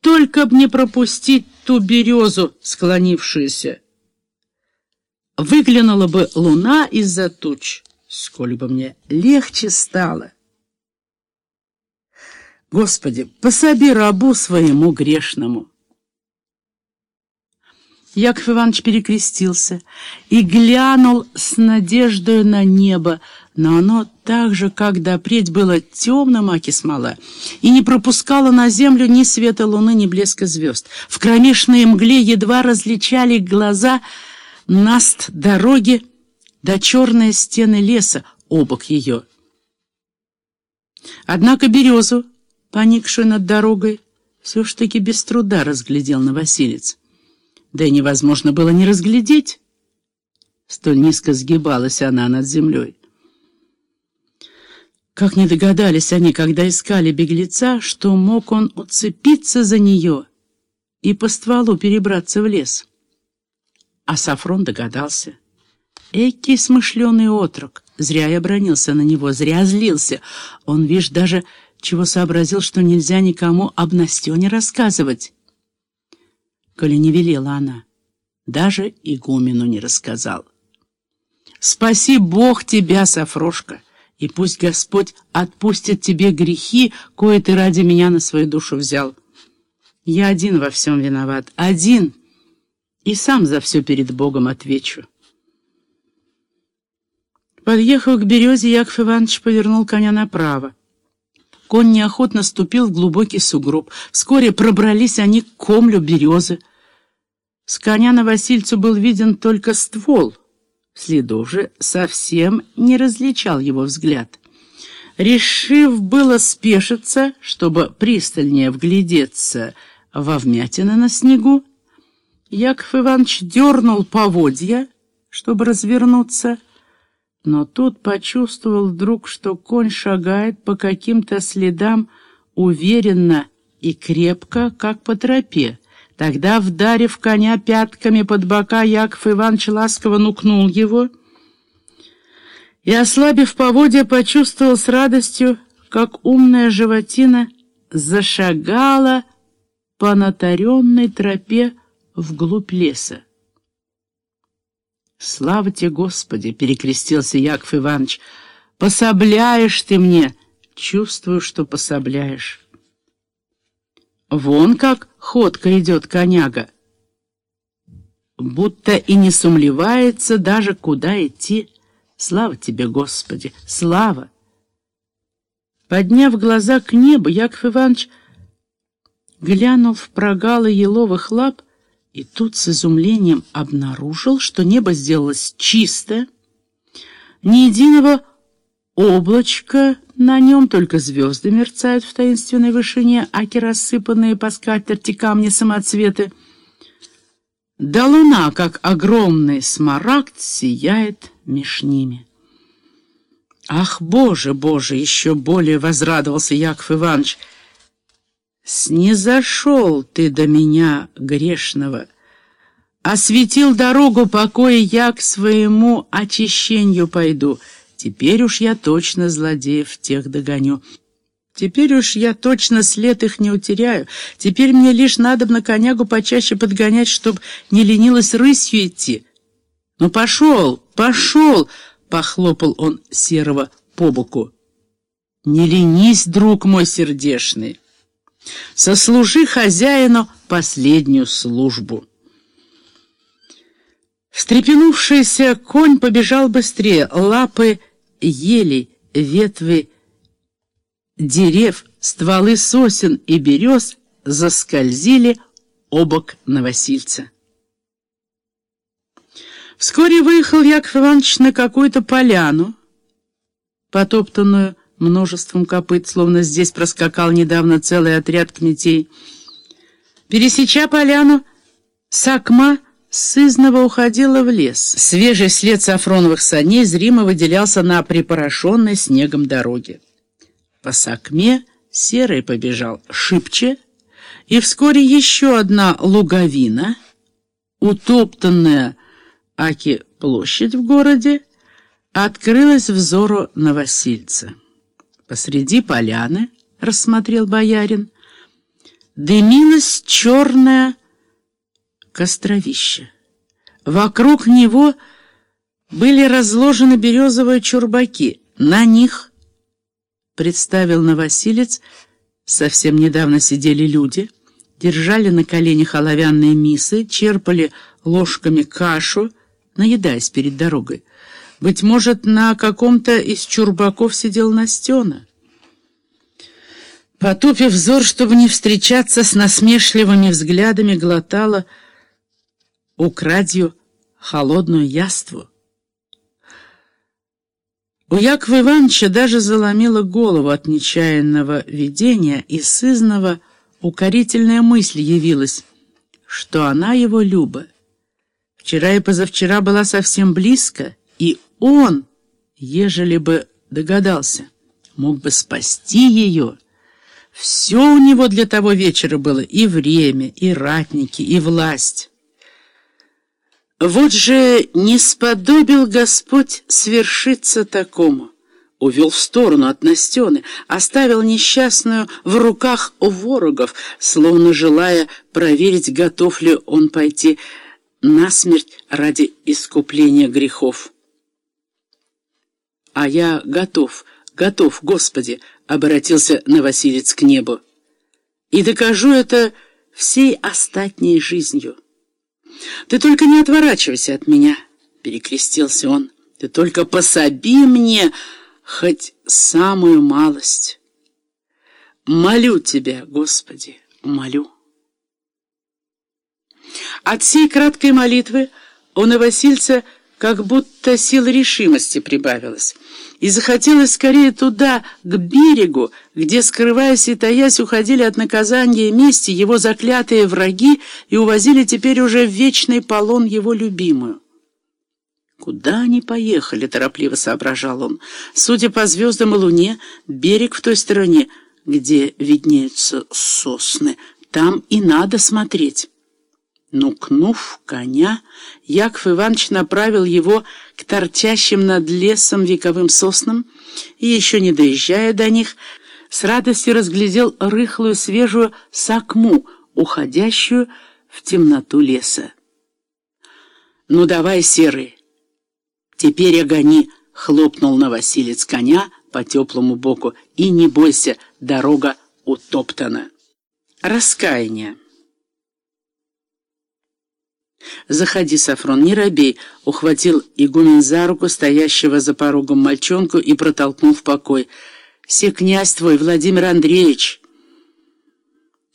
Только б не пропустить ту березу, склонившуюся. Выглянула бы луна из-за туч, сколь бы мне легче стало. Господи, пособи рабу своему грешному. Яков Иванович перекрестился и глянул с надеждой на небо, но оно так же, как допреть, было темным, аки смола, и не пропускало на землю ни света луны, ни блеска звезд. В кромешной мгле едва различали глаза наст дороги до черной стены леса, обок ее. Однако березу, поникшую над дорогой, все ж таки без труда разглядел Новосилец. Да и невозможно было не разглядеть. Столь низко сгибалась она над землей. Как не догадались они, когда искали беглеца, что мог он уцепиться за нее и по стволу перебраться в лес. А Сафрон догадался. Экий смышленый отрок. Зря я бронился на него, зря злился. Он, видишь, даже чего сообразил, что нельзя никому об Настене рассказывать. Коли не велела она, даже игумену не рассказал. «Спаси Бог тебя, Сафрошка!» И пусть Господь отпустит тебе грехи, кое ты ради меня на свою душу взял. Я один во всем виноват, один, и сам за все перед Богом отвечу. Подъехав к березе, Яков Иванович повернул коня направо. Конь неохотно ступил в глубокий сугроб. Вскоре пробрались они к комлю березы. С коня на Васильцу был виден только ствол — Следов же совсем не различал его взгляд. Решив было спешиться, чтобы пристальнее вглядеться во вмятины на снегу, Яков Иванович дернул поводья, чтобы развернуться, но тут почувствовал вдруг, что конь шагает по каким-то следам уверенно и крепко, как по тропе. Тогда, вдарив коня пятками под бока, Яков Иванович ласково нукнул его и, ослабив поводья, почувствовал с радостью, как умная животина зашагала по натаренной тропе вглубь леса. «Слава тебе, Господи!» — перекрестился Яков Иванович. «Пособляешь ты мне!» «Чувствую, что пособляешь». Вон как ходка идет коняга. Будто и не сумлевается даже, куда идти. Слава тебе, Господи, слава! Подняв глаза к небу, Яков Иванович глянул в прогалы еловых лап и тут с изумлением обнаружил, что небо сделалось чистое, ни единого облачка на нем только звезды мерцают в таинственной вышине, аки рассыпанные по скатерти камни самоцветы. Да луна, как огромный смарагд, сияет меж ними. «Ах, Боже, Боже!» — еще более возрадовался Яков Иванович. «Снизошел ты до меня, грешного!» осветил дорогу покоя, я к своему очищению пойду. Теперь уж я точно злодеев тех догоню. Теперь уж я точно след их не утеряю. Теперь мне лишь надо на конягу почаще подгонять, чтоб не ленилась рысью идти. «Ну пошел, пошел!» — похлопал он Серого по боку. «Не ленись, друг мой сердешный. Сослужи хозяину последнюю службу». Встрепенувшийся конь побежал быстрее, лапы ели, ветви дерев, стволы сосен и берез заскользили обок Новосильца. Вскоре выехал Яков Иванович на какую-то поляну, потоптанную множеством копыт, словно здесь проскакал недавно целый отряд кметей. Пересеча поляну, Сакма — сызново уходила в лес. Свежий след сафроновых саней зримо выделялся на припорошенной снегом дороге. По сакме серый побежал шибче, и вскоре еще одна луговина, утоптанная Аки площадь в городе, открылась взору новосильца. Посреди поляны, рассмотрел боярин, дымилось черное костровище. Вокруг него были разложены березовые чурбаки. На них, представил новосилец, совсем недавно сидели люди, держали на коленях оловянные мисы, черпали ложками кашу, наедаясь перед дорогой. Быть может, на каком-то из чурбаков сидел Настена. Потупив взор, чтобы не встречаться с насмешливыми взглядами, глотала украдью холодную яству. У Якова Ивановича даже заломила голову от нечаянного видения, и сызного укорительная мысль явилась, что она его Люба. Вчера и позавчера была совсем близко, и он, ежели бы догадался, мог бы спасти ее. Все у него для того вечера было, и время, и ратники, и власть. Вот же не сподобил Господь свершиться такому. Увел в сторону от Настены, оставил несчастную в руках у ворогов, словно желая проверить, готов ли он пойти насмерть ради искупления грехов. «А я готов, готов, Господи!» — обратился Новосилец к небу. «И докажу это всей остатней жизнью». «Ты только не отворачивайся от меня!» — перекрестился он. «Ты только пособи мне хоть самую малость. Молю тебя, Господи, молю». От всей краткой молитвы у Новосильца как будто сил решимости прибавилось. И захотелось скорее туда, к берегу, где, скрываясь и таясь, уходили от наказания и мести его заклятые враги и увозили теперь уже в вечный полон его любимую. «Куда они поехали?» — торопливо соображал он. «Судя по звездам и луне, берег в той стороне, где виднеются сосны, там и надо смотреть». Нукнув коня, Яков Иванович направил его к торчащим над лесом вековым соснам и, еще не доезжая до них, с радостью разглядел рыхлую свежую сакму, уходящую в темноту леса. «Ну давай, серый, теперь огони!» — хлопнул на Василец коня по теплому боку. «И не бойся, дорога утоптана». Раскаяние. «Заходи, Сафрон, не робей», — ухватил игумен за руку стоящего за порогом мальчонку и протолкнул в покой. «Се князь твой, Владимир Андреевич!»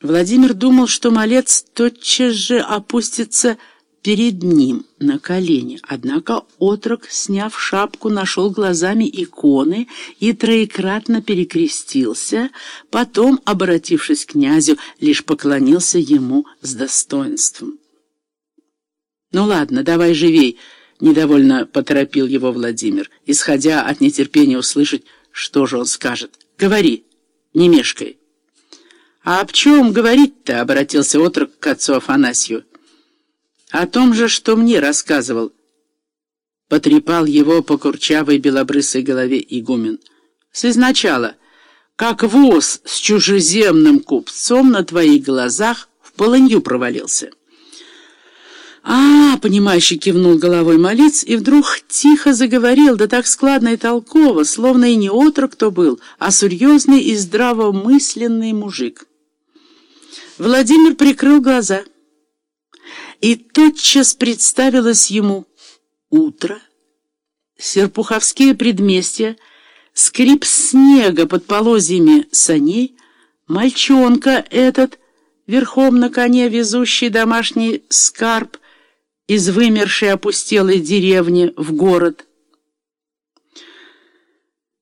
Владимир думал, что малец тотчас же опустится перед ним на колени. Однако отрок, сняв шапку, нашел глазами иконы и троекратно перекрестился, потом, обратившись к князю, лишь поклонился ему с достоинством. «Ну ладно, давай живей», — недовольно поторопил его Владимир, исходя от нетерпения услышать, что же он скажет. «Говори, не мешкай». «А об чем говорить-то?» — обратился отрок к отцу Афанасию. «О том же, что мне рассказывал». Потрепал его по курчавой белобрысой голове игумен. «С изначала, как воз с чужеземным купцом на твоих глазах в полынью провалился». «А, — понимающе кивнул головой молец, и вдруг тихо заговорил, да так складно и толково, словно и не отрок кто был, а серьезный и здравомысленный мужик. Владимир прикрыл глаза, и тотчас представилось ему утро, серпуховские предместья, скрип снега под полозьями саней, мальчонка этот, верхом на коне везущий домашний скарб, из вымершей опустелой деревни в город.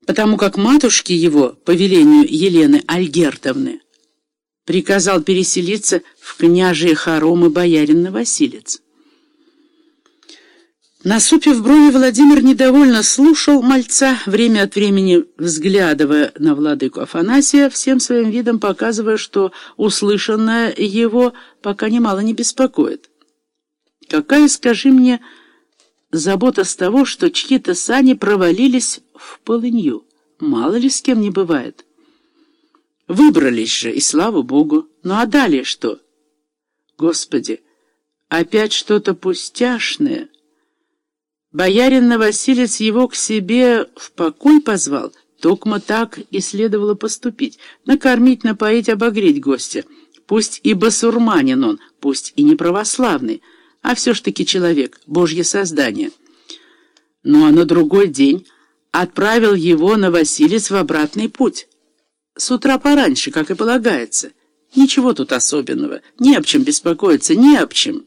Потому как матушке его, по велению Елены Альгертовны, приказал переселиться в княжие хоромы боярин Новосилец. Насупив брови, Владимир недовольно слушал мальца, время от времени взглядывая на владыку Афанасия, всем своим видом показывая, что услышанное его пока немало не беспокоит. Какая, скажи мне, забота с того, что чьи-то сани провалились в полынью? Мало ли с кем не бывает. Выбрались же, и слава богу. Ну а далее что? Господи, опять что-то пустяшное. Боярин Новосилец его к себе в покой позвал. Токмо так и следовало поступить. Накормить, напоить, обогреть гостя. Пусть и басурманин он, пусть и не православный, а все ж таки человек, божье создание. Ну а на другой день отправил его на Василец в обратный путь. С утра пораньше, как и полагается. Ничего тут особенного, не об чем беспокоиться, не об чем.